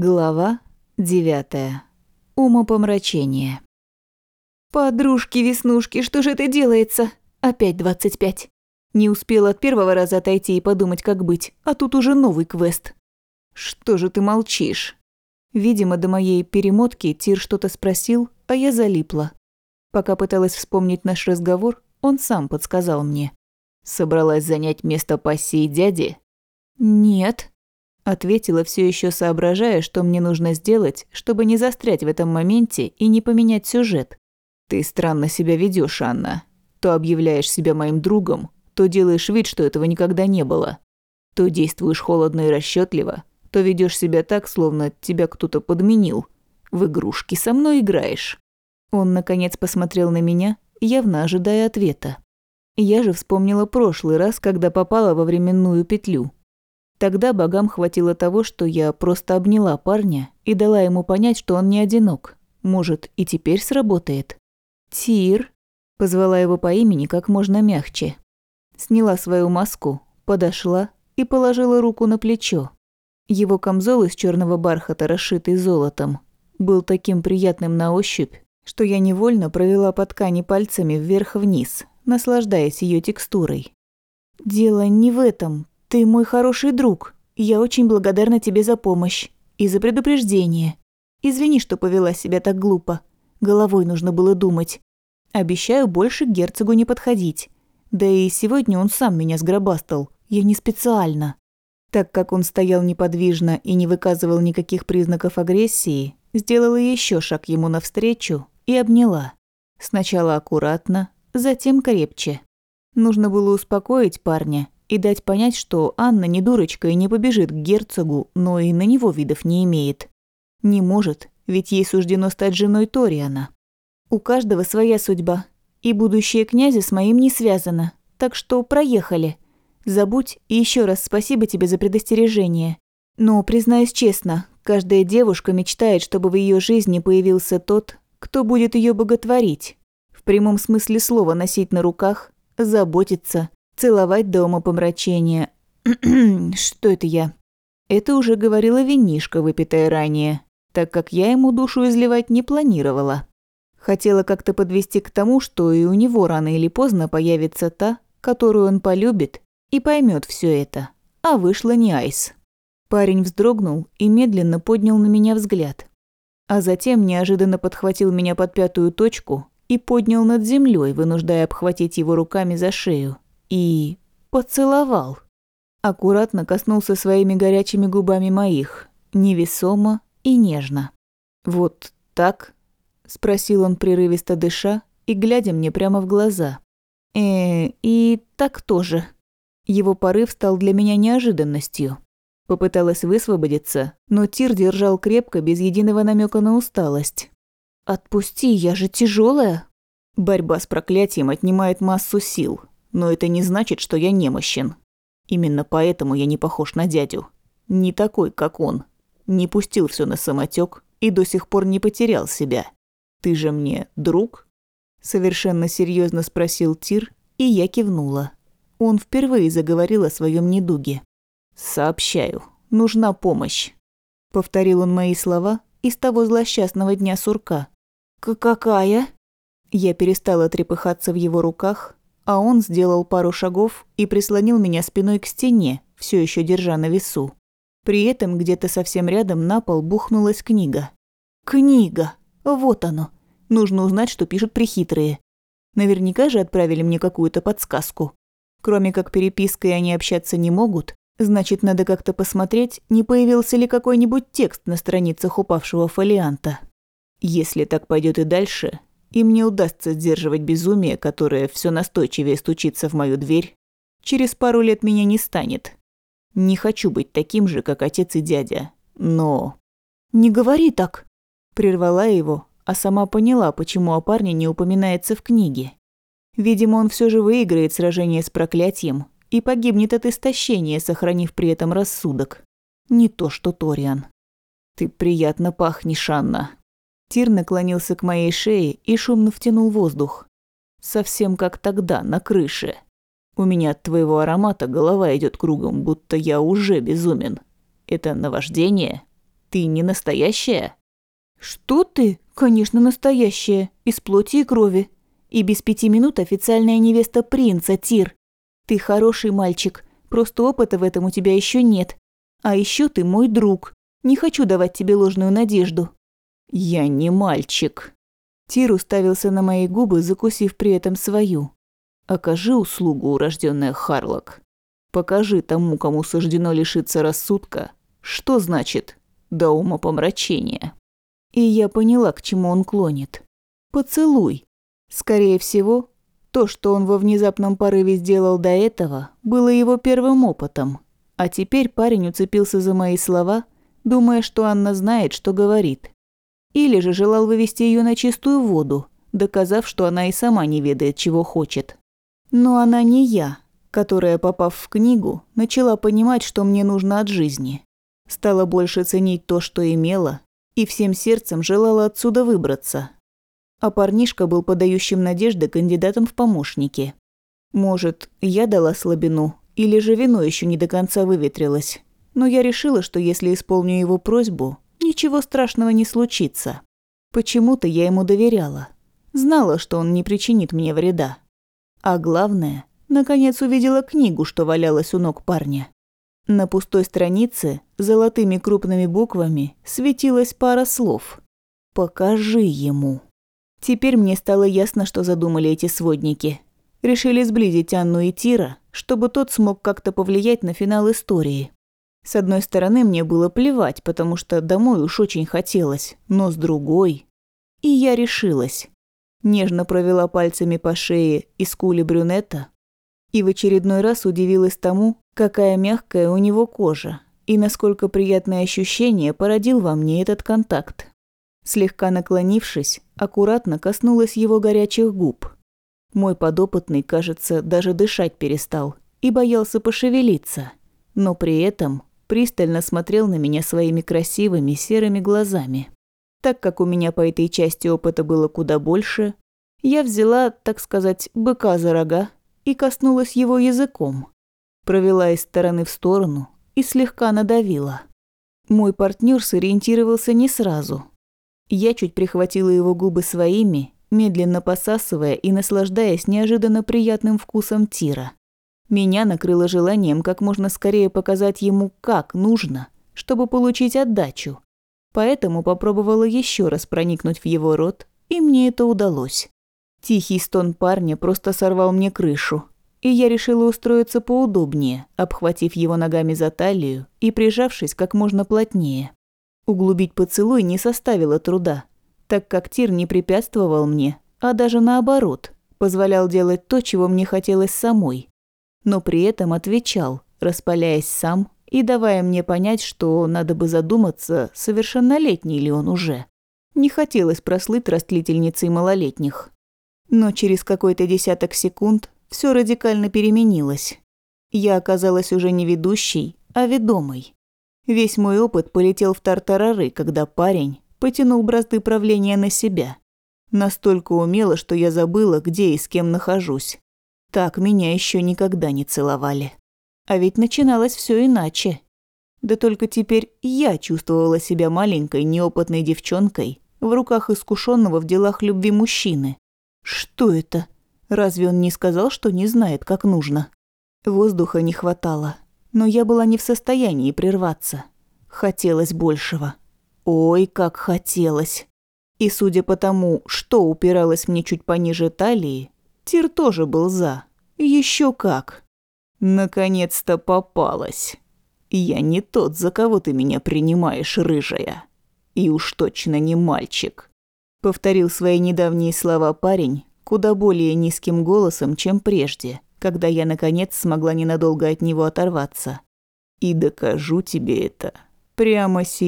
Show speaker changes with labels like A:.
A: Глава девятая. Умопомрачение. «Подружки-веснушки, что же это делается? Опять двадцать пять. Не успел от первого раза отойти и подумать, как быть, а тут уже новый квест. Что же ты молчишь?» Видимо, до моей перемотки Тир что-то спросил, а я залипла. Пока пыталась вспомнить наш разговор, он сам подсказал мне.
B: «Собралась занять место пассии дяди?»
A: «Нет», Ответила, все еще соображая, что мне нужно сделать, чтобы не застрять в этом моменте и не поменять сюжет.
B: «Ты странно себя ведешь, Анна. То объявляешь себя моим другом, то делаешь вид, что этого никогда не было. То действуешь холодно и расчетливо, то ведешь себя так, словно тебя кто-то подменил. В игрушки со мной играешь».
A: Он, наконец, посмотрел на меня, явно ожидая ответа. Я же вспомнила прошлый раз, когда попала во временную петлю. Тогда богам хватило того, что я просто обняла парня и дала ему понять, что он не одинок. Может, и теперь сработает. «Тир», – позвала его по имени как можно мягче. Сняла свою маску, подошла и положила руку на плечо. Его камзол из черного бархата, расшитый золотом, был таким приятным на ощупь, что я невольно провела по ткани пальцами вверх-вниз, наслаждаясь ее текстурой. «Дело не в этом, «Ты мой хороший друг. Я очень благодарна тебе за помощь и за предупреждение. Извини, что повела себя так глупо. Головой нужно было думать. Обещаю больше к герцогу не подходить. Да и сегодня он сам меня сгробастал. Я не специально». Так как он стоял неподвижно и не выказывал никаких признаков агрессии, сделала еще шаг ему навстречу и обняла. Сначала аккуратно, затем крепче. Нужно было успокоить парня и дать понять, что Анна не дурочка и не побежит к герцогу, но и на него видов не имеет. Не может, ведь ей суждено стать женой Ториана. У каждого своя судьба, и будущее князя с моим не связано, так что проехали. Забудь и еще раз спасибо тебе за предостережение. Но, признаюсь честно, каждая девушка мечтает, чтобы в ее жизни появился тот, кто будет ее боготворить. В прямом смысле слова носить на руках, заботиться, целовать до умопомрачения. Что это я? Это уже говорила винишка, выпитая ранее, так как я ему душу изливать не планировала. Хотела как-то подвести к тому, что и у него рано или поздно появится та, которую он полюбит и поймет все это. А вышла не Айс. Парень вздрогнул и медленно поднял на меня взгляд. А затем неожиданно подхватил меня под пятую точку и поднял над землей, вынуждая обхватить его руками за шею и поцеловал. Аккуратно коснулся своими горячими губами моих, невесомо и нежно. «Вот так?» – спросил он прерывисто дыша и глядя мне прямо в глаза. «Э, и так тоже». Его порыв стал для меня неожиданностью. Попыталась высвободиться, но Тир держал крепко, без единого намека на усталость. «Отпусти, я же тяжелая. Борьба с проклятием отнимает массу сил, но это не значит, что я немощен. Именно поэтому я не похож на дядю. Не такой, как он. Не пустил все на самотек и до сих пор не потерял себя. Ты же мне друг? Совершенно серьезно спросил Тир, и я кивнула. Он впервые заговорил о своем недуге. «Сообщаю, нужна помощь», — повторил он мои слова из того злосчастного дня сурка. «Какая?» Я перестала трепыхаться в его руках, а он сделал пару шагов и прислонил меня спиной к стене, все еще держа на весу. При этом где-то совсем рядом на пол бухнулась книга. Книга! Вот оно. Нужно узнать, что пишут прихитрые. Наверняка же отправили мне какую-то подсказку. Кроме как перепиской они общаться не могут, значит, надо как-то посмотреть, не появился ли какой-нибудь текст на страницах упавшего фолианта. Если так пойдет и дальше, и мне удастся сдерживать безумие, которое все настойчивее стучится в мою дверь, через пару лет меня не станет. Не хочу быть таким же, как отец и дядя, но... «Не говори так!» Прервала его, а сама поняла, почему о парне не упоминается в книге. Видимо, он все же выиграет сражение с проклятием и погибнет от истощения, сохранив при этом рассудок. Не то что Ториан. «Ты приятно пахнешь, Анна», Тир наклонился к моей шее и шумно втянул воздух. Совсем как тогда, на крыше. У меня от твоего аромата голова идет кругом, будто я уже безумен. Это наваждение?
B: Ты не настоящая?»
A: «Что ты? Конечно, настоящая. Из плоти и крови. И без пяти минут официальная невеста принца, Тир. Ты хороший мальчик, просто опыта в этом у тебя еще нет. А еще ты мой друг. Не хочу давать тебе ложную надежду».
B: «Я не мальчик».
A: Тир уставился на мои губы, закусив при этом свою.
B: «Окажи услугу, урожденная Харлок. Покажи тому, кому суждено лишиться рассудка, что значит «до ума помрачения».
A: И я поняла, к чему он клонит. Поцелуй. Скорее всего, то, что он во внезапном порыве сделал до этого, было его первым опытом. А теперь парень уцепился за мои слова, думая, что Анна знает, что говорит. Или же желал вывести ее на чистую воду, доказав, что она и сама не ведает, чего хочет. Но она не я, которая, попав в книгу, начала понимать, что мне нужно от жизни. Стала больше ценить то, что имела, и всем сердцем желала отсюда выбраться. А парнишка был подающим надежды кандидатом в помощники. Может, я дала слабину, или же вино еще не до конца выветрилось. Но я решила, что если исполню его просьбу, ничего страшного не случится. Почему-то я ему доверяла. Знала, что он не причинит мне вреда. А главное, наконец увидела книгу, что валялась у ног парня. На пустой странице золотыми крупными буквами светилась пара слов. «Покажи ему». Теперь мне стало ясно, что задумали эти сводники. Решили сблизить Анну и Тира, чтобы тот смог как-то повлиять на финал истории. С одной стороны, мне было плевать, потому что домой уж очень хотелось, но с другой... И я решилась. Нежно провела пальцами по шее и скуле брюнета, и в очередной раз удивилась тому, какая мягкая у него кожа и насколько приятное ощущение породил во мне этот контакт. Слегка наклонившись, аккуратно коснулась его горячих губ. Мой подопытный, кажется, даже дышать перестал и боялся пошевелиться, но при этом пристально смотрел на меня своими красивыми серыми глазами. Так как у меня по этой части опыта было куда больше, я взяла, так сказать, быка за рога и коснулась его языком. Провела из стороны в сторону и слегка надавила. Мой партнер сориентировался не сразу. Я чуть прихватила его губы своими, медленно посасывая и наслаждаясь неожиданно приятным вкусом тира. Меня накрыло желанием как можно скорее показать ему, как нужно, чтобы получить отдачу. Поэтому попробовала еще раз проникнуть в его рот, и мне это удалось. Тихий стон парня просто сорвал мне крышу, и я решила устроиться поудобнее, обхватив его ногами за талию и прижавшись как можно плотнее. Углубить поцелуй не составило труда, так как Тир не препятствовал мне, а даже наоборот, позволял делать то, чего мне хотелось самой. Но при этом отвечал, распаляясь сам и давая мне понять, что надо бы задуматься, совершеннолетний ли он уже. Не хотелось прослыть растлительницей малолетних. Но через какой-то десяток секунд все радикально переменилось. Я оказалась уже не ведущей, а ведомой. Весь мой опыт полетел в тартарары, когда парень потянул бразды правления на себя. Настолько умело, что я забыла, где и с кем нахожусь. Так меня еще никогда не целовали. А ведь начиналось все иначе. Да только теперь я чувствовала себя маленькой, неопытной девчонкой в руках искушенного в делах любви мужчины. Что это? Разве он не сказал, что не знает, как нужно? Воздуха не хватало, но я была не в состоянии прерваться. Хотелось большего. Ой, как хотелось. И судя по тому, что упиралось мне чуть пониже талии, Тир тоже был за. Еще как. Наконец-то попалась. Я не тот, за кого ты меня принимаешь, рыжая. И уж точно не мальчик повторил свои недавние слова парень куда более низким голосом, чем прежде, когда я наконец смогла ненадолго от него оторваться. И докажу тебе это прямо сейчас.